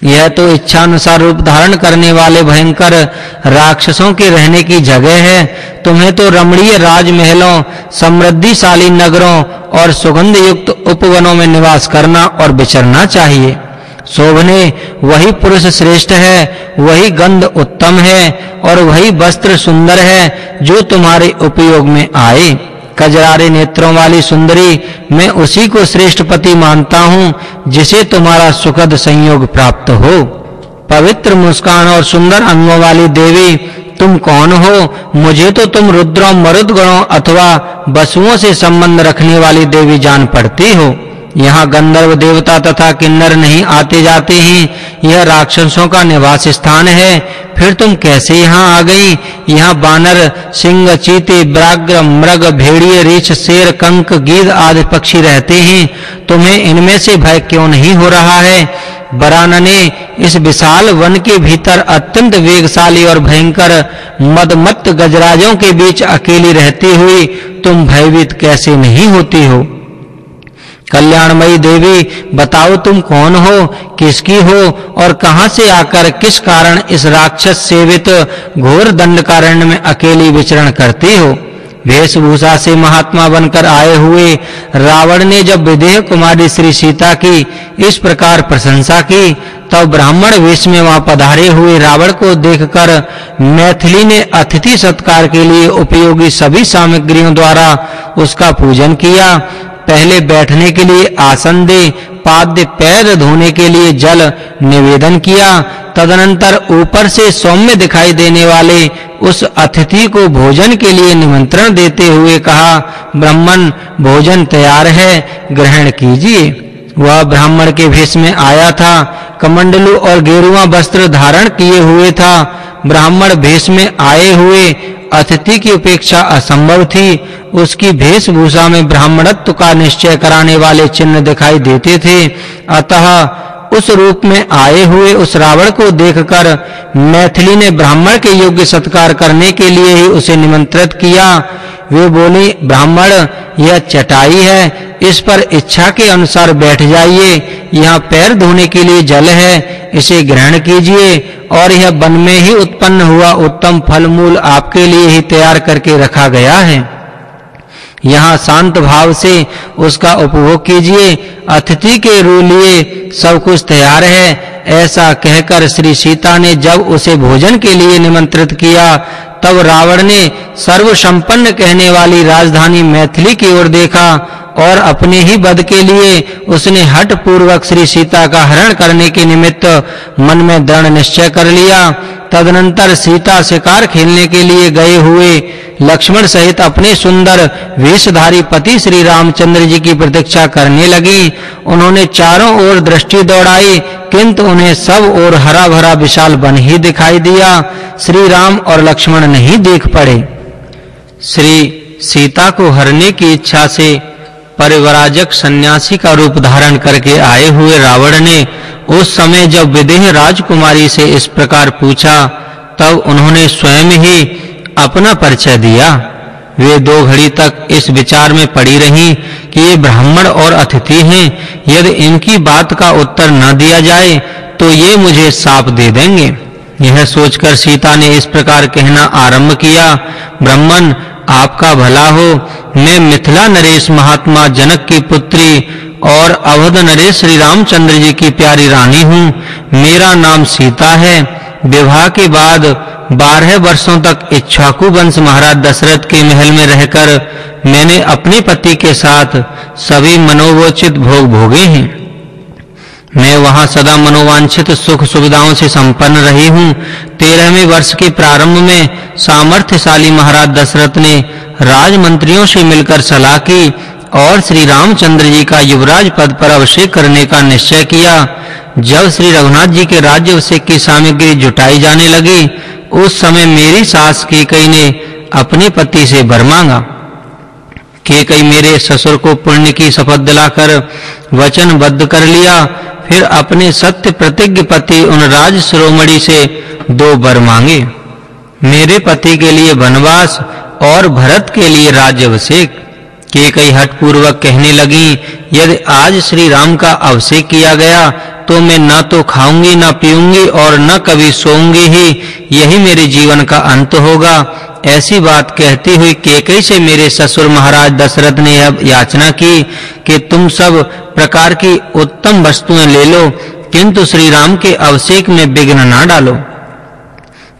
यह तो इच्छा अनुसार रूप धारण करने वाले भयंकर राक्षसों के रहने की जगह है। तुम्हें तो रमणीय राजमहलों, समृद्धिशाली नगरों और सुगंध युक्त उपवनों में निवास करना और विचरना चाहिए। शोभने, वही पुरुष श्रेष्ठ है, वही गंध उत्तम है और वही वस्त्र सुंदर है जो तुम्हारे उपयोग में आए। कजरारे नेत्रों वाली सुंदरी, मैं उसी को श्रेष्ठ पति मानता हूँ, जिसे तुम्हारा सुखद संयोग प्राप्त हो। पवित्र मुस्कान और सुंदर अंगों वाली देवी, तुम कौन हो? मुझे तो तुम रुद्रों मरुद गणों अथवा बसुओं से संबंध रखने वाली देवी जान पड़ती हो। यहाँ गंधर्व देवता तथा किन्नर नहीं आते जाते हैं। यह राक्षसों का निवास स्थान है। फिर तुम कैसे यहाँ आ गई? यहाँ बानर, सिंह, चीते, ब्राग्र, मृग, भेड़िए, रीछ, शेर, कंक गीद आदि पक्षी रहते हैं। तुम्हें इनमें से भय क्यों नहीं हो रहा है? बरानने इस विशाल वन के भीतर अत्यंत वेगशाली और भयंकर मदमत्त गजराजों के बीच अकेली रहती हुई तुम भयभीत कैसे नहीं होती हो? कल्याणमयी देवी, बताओ तुम कौन हो, किसकी हो, और कहाँ से आकर किस कारण इस राक्षस सेवित घोर दंडकारण्य में अकेली विचरण करती हो? वेशभूषा से महात्मा बनकर आए हुए रावण ने जब विदेह कुमारी श्री सीता की इस प्रकार प्रशंसा की, तब ब्राह्मण वेश में वहाँ पधारे हुए रावण को देखकर मैथिली ने अतिथि सत्कार के लिए उपयोगी सभी सामग्रियों द्वारा उसका पूजन किया। पहले बैठने के लिए आसन दे, पाद्य पैर धोने के लिए जल निवेदन किया, तदनंतर ऊपर से सौम्य दिखाई देने वाले उस अतिथि को भोजन के लिए निमंत्रण देते हुए कहा, ब्राह्मण, भोजन तैयार है, ग्रहण कीजिए। वह ब्राह्मण के भेष में आया था। कमंडलू और गेरुआ वस्त्र धारण किए हुए था। ब्राह्मण भेष में आए हुए अतिथि की उपेक्षा असंभव थी। उसकी वेशभूषा में ब्राह्मणत्व का निश्चय कराने वाले चिन्ह दिखाई देते थे। अतः उस रूप में आए हुए उस रावण को देखकर मैथिली ने ब्राह्मण के योग्य सत्कार करने के लिए ही उसे निमंत्रित किया। वे बोली, ब्राह्मण, यह चटाई है। इस पर इच्छा के अनुसार बैठ जाइए। यहाँ पैर धोने के लिए जल है, इसे ग्रहण कीजिए और यह वन में ही उत्पन्न हुआ उत्तम फल मूल आपके लिए ही तैयार करके रखा गया है। यहाँ शांत भाव से उसका उपभोग कीजिए, अतिथि के लिए सब कुछ तैयार है। ऐसा कहकर श्री सीता ने जब उसे भोजन के लिए निमंत्रित किया तब रावण ने सर्व संपन्न कहने वाली राजधानी मैथिली की ओर देखा और अपने ही वध के लिए उसने हट पूर्वक श्री सीता का हरण करने के निमित्त मन में दृढ़ निश्चय कर लिया। तदनंतर सीता शिकार खेलने के लिए गए हुए लक्ष्मण सहित अपने सुंदर वेशधारी पति श्री रामचंद्र जी की प्रतीक्षा करने लगी। उन्होंने चारों ओर दृष्टि दौड़ाई, किंतु उन्हें सब ओर हरा भरा विशाल वन ही दिखाई दिया। श्री राम और लक्ष्मण नहीं देख पड़े। श्री सीता को हरने की इच्छा से परिवराजक सन्यासी का रूप धारण करके आए हुए रावण ने उस समय जब विदेह राजकुमारी से इस प्रकार पूछा, तब उन्होंने स्वयं ही अपना परिचय दिया। वे दो घड़ी तक इस विचार में पड़ी रहीं कि ये ब्राह्मण और अतिथि हैं, यदि इनकी बात का उत्तर न दिया जाए तो ये मुझे साप दे देंगे। यह सोचकर सीता ने इस प्रकार कहना आरंभ किया, ब्राह्मण आपका भला हो। मैं मिथिला नरेश महात्मा जनक की पुत्री और अवध नरेश श्री रामचंद्र जी की प्यारी रानी हूँ। मेरा नाम सीता है। विवाह के बाद बारह वर्षों तक इच्छाकु वंश महाराज दशरथ के महल में रहकर मैंने अपने पति के साथ सभी मनोवोचित भोग भोगे हैं। मैं वहाँ सदा मनोवांछित सुख सुविधाओं से संपन्न रही हूँ। तेरहवें वर्ष के प्रारंभ में सामर्थ्यशाली महाराज दशरथ ने राजमंत्रियों से मिलकर सलाह की और श्री रामचंद्र जी का युवराज पद पर अभिषेक करने का निश्चय किया। जब श्री रघुनाथ जी के राज्य अभिषेक की सामग्री जुटाई जाने लगी, उस समय मेरी सास केकई ने अपने पति से वर मांगा। केकई मेरे ससुर को पुण्य की शपथ दिलाकर वचनबद्ध कर लिया। फिर अपने सत्य प्रतिज्ञ पति उन राज श्रोमणी से दो वर मांगे। मेरे पति के लिए वनवास और भरत के लिए राज्य अभिषेक के कई हट पूर्वक कहने लगी, यदि आज श्री राम का अभिषेक किया गया तो मैं न तो खाऊँगी, न पीऊँगी और न कभी सोऊँगी ही। यही मेरे जीवन का अंत होगा। ऐसी बात कहती हुई केकई से मेरे ससुर महाराज दशरथ ने अब याचना की कि तुम सब प्रकार की उत्तम वस्तुएँ ले लो, किंतु श्री राम के अवशेक में विघ्न ना डालो।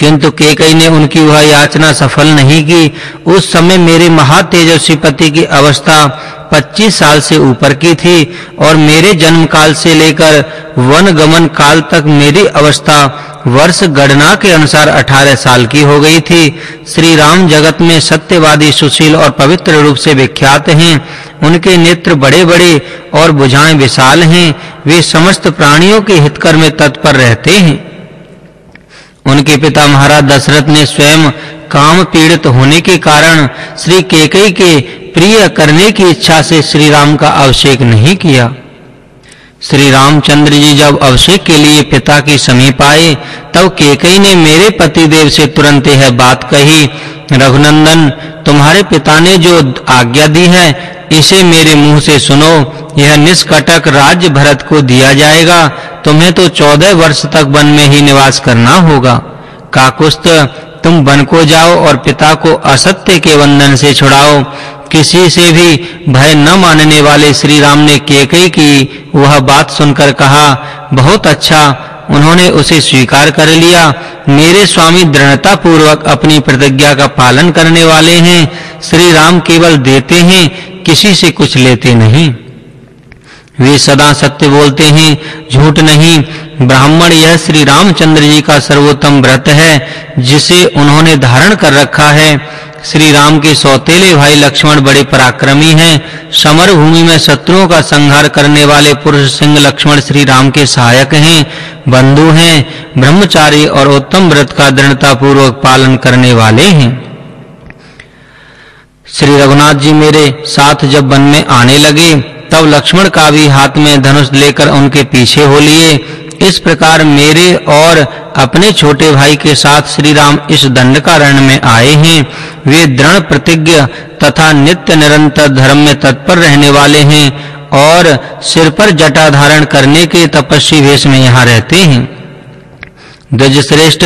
किंतु केकई ने उनकी वह याचना सफल नहीं की। उस समय मेरे महातेजस्वी पति की अवस्था 25 साल से ऊपर की थी और मेरे जन्म काल से लेकर वन गमन काल तक मेरी अवस्था वर्ष गणना के अनुसार 18 साल की हो गई थी। श्री राम जगत में सत्यवादी, सुशील और पवित्र रूप से विख्यात हैं। उनके नेत्र बड़े-बड़े और भुजाएँ विशाल हैं। वे समस्त प्राणियों के हितकर में तत्पर रहते हैं। उनके पिता महाराज दशरथ ने स्वयं काम पीड़ित होने के कारण श्री केकई के प्रिय करने की इच्छा से श्री राम का अभिषेक नहीं किया। श्री रामचंद्र जी जब अभिषेक के लिए पिता के समीप आए, तब केकई ने मेरे पति देव से तुरंत यह बात कही, रघुनंदन, तुम्हारे पिता ने जो आज्ञा दी है, इसे मेरे मुँह से सुनो। यह निष्कटक राज्य भरत को दिया जाएगा। तुम्हें तो चौदह वर्ष तक वन में ही निवास करना होगा। काकुस्त, तुम वन को जाओ और पिता को असत्य के बंधन से छुड़ाओ। किसी से भी भय न मानने वाले श्री राम ने केकई की वह बात सुनकर कहा, बहुत अच्छा उन्होंने उसे स्वीकार कर लिया। मेरे स्वामी दृढ़ता पूर्वक अपनी प्रतिज्ञा का पालन करने वाले हैं। श्री राम केवल देते हैं, किसी से कुछ लेते नहीं। वे सदा सत्य बोलते हैं, झूठ नहीं। ब्राह्मण यह श्री रामचंद्र जी का सर्वोत्तम व्रत है, जिसे उन्होंने धारण कर रखा है। श्री राम के सौतेले भाई लक्ष्मण बड़े पराक्रमी हैं। समर भूमि में शत्रुओं का संहार करने वाले पुरुष सिंह लक्ष्मण श्री राम के सहायक हैं, बंधु हैं, ब्रह्मचारी और उत्तम व्रत का दृढ़ता पूर्वक पालन करने वाले हैं। श्री रघुनाथ जी मेरे साथ जब वन में आने लगे तब लक्ष्मण का भी हाथ में धनुष लेकर उनके पीछे हो लिए। इस प्रकार मेरे और अपने छोटे भाई के साथ श्री राम इस दंडकारण्य में आए हैं। वे दृढ़ प्रतिज्ञ तथा नित्य निरंतर धर्म में तत्पर रहने वाले हैं और सिर पर जटा धारण करने के तपस्वी वेश में यहाँ रहते हैं। श्रेष्ठ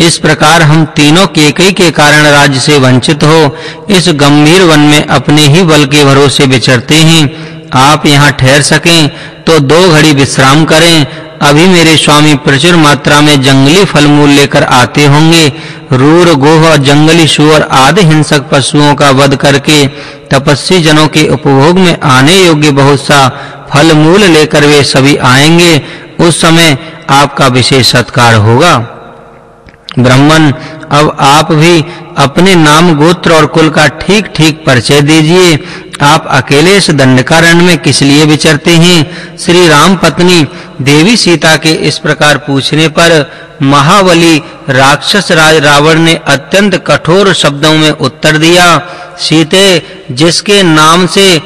इस प्रकार हम तीनों केकई के कारण राज्य से वंचित हो, इस गंभीर वन में अपने ही बल के भरोसे विचरते हैं। आप यहाँ ठहर सकें तो दो घड़ी विश्राम करें। अभी मेरे स्वामी प्रचुर मात्रा में जंगली फल मूल लेकर आते होंगे। रूर, गोह और जंगली सुअर आदि हिंसक पशुओं का वध करके तपस्वी जनों के उपभोग में आने योग्य बहुत सा फल मूल लेकर वे सभी आएँगे। उस समय आपका विशेष सत्कार होगा। ब्राह्मण, अब आप भी अपने नाम गोत्र और कुल का ठीक-ठीक परिचय दीजिए। आप अकेले इस दंडकारण्य में किस लिए विचरते हैं? श्री राम पत्नी देवी सीता के इस प्रकार पूछने पर महाबली राक्षस राज रावण ने अत्यंत कठोर शब्दों में उत्तर दिया, सीते, जिसके नाम से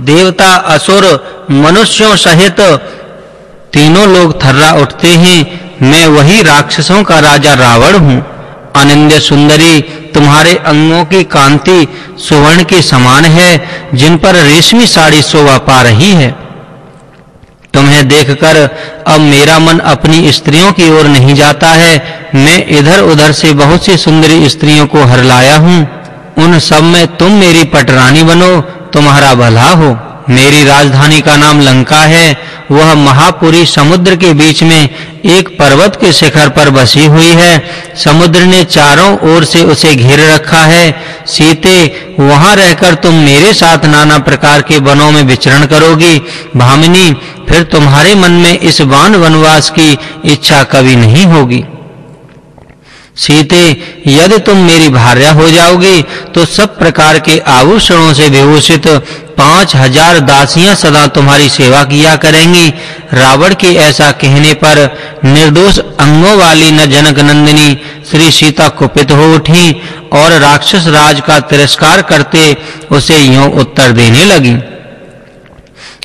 देवता, असुर, मनुष्यों सहित तीनों लोग थर्रा उठते हैं मैं वही राक्षसों का राजा रावण हूँ। अनिंद्य सुंदरी, तुम्हारे अंगों की कांति सुवर्ण के समान है, जिन पर रेशमी साड़ी शोभा पा रही है। तुम्हें देखकर अब मेरा मन अपनी स्त्रियों की ओर नहीं जाता है। मैं इधर-उधर से बहुत सी सुंदरी स्त्रियों को हर लाया हूँ। उन सब में तुम मेरी पटरानी बनो, तुम्हारा भला हो। मेरी राजधानी का नाम लंका है, वह महापुरी समुद्र के बीच में एक पर्वत के शिखर पर बसी हुई है। समुद्र ने चारों ओर से उसे घेर रखा है। सीते, वहाँ रहकर तुम मेरे साथ नाना प्रकार के वनों में विचरण करोगी। भामिनी, फिर तुम्हारे मन में इस वान वनवास की इच्छा कभी नहीं होगी। सीते, यदि तुम मेरी भार्या हो जाओगी तो सब प्रकार के आभूषणों से विभूषित पाँच हज़ार दासियाँ सदा तुम्हारी सेवा किया करेंगी। रावण के ऐसा कहने पर निर्दोष अंगों वाली न जनक नंदिनी श्री सीता कुपित हो उठी और राक्षस राज का तिरस्कार करते उसे यूँ उत्तर देने लगी।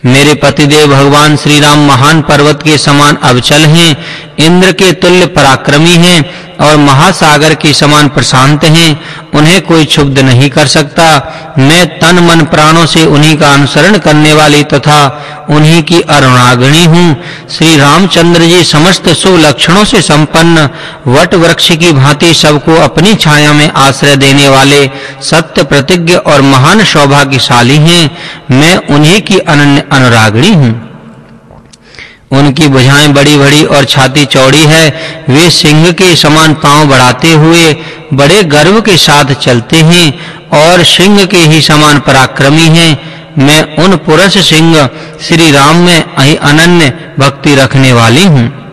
मेरे पतिदेव भगवान श्री राम महान पर्वत के समान अवचल हैं, इंद्र के तुल्य पराक्रमी हैं और महासागर के समान प्रशांत हैं, उन्हें कोई क्षुब्ध नहीं कर सकता। मैं तन मन प्राणों से उन्हीं का अनुसरण करने वाली तथा उन्हीं की अरुणाग्नि हूँ। श्री रामचंद्र जी समस्त शुभ लक्षणों से संपन्न, वट वृक्ष की भांति सबको अपनी छाया में आश्रय देने वाले सत्य प्रतिज्ञ और महान सौभाग्यशाली हैं। मैं उन्हीं की अनन्य अनुरागिणी हूँ। उनकी भुजाएँ बड़ी-बड़ी और छाती चौड़ी है। वे सिंह के समान पाँव बढ़ाते हुए बड़े गर्व के साथ चलते हैं और सिंह के ही समान पराक्रमी हैं। मैं उन पुरुष सिंह श्री राम में अनन्य भक्ति रखने वाली हूँ।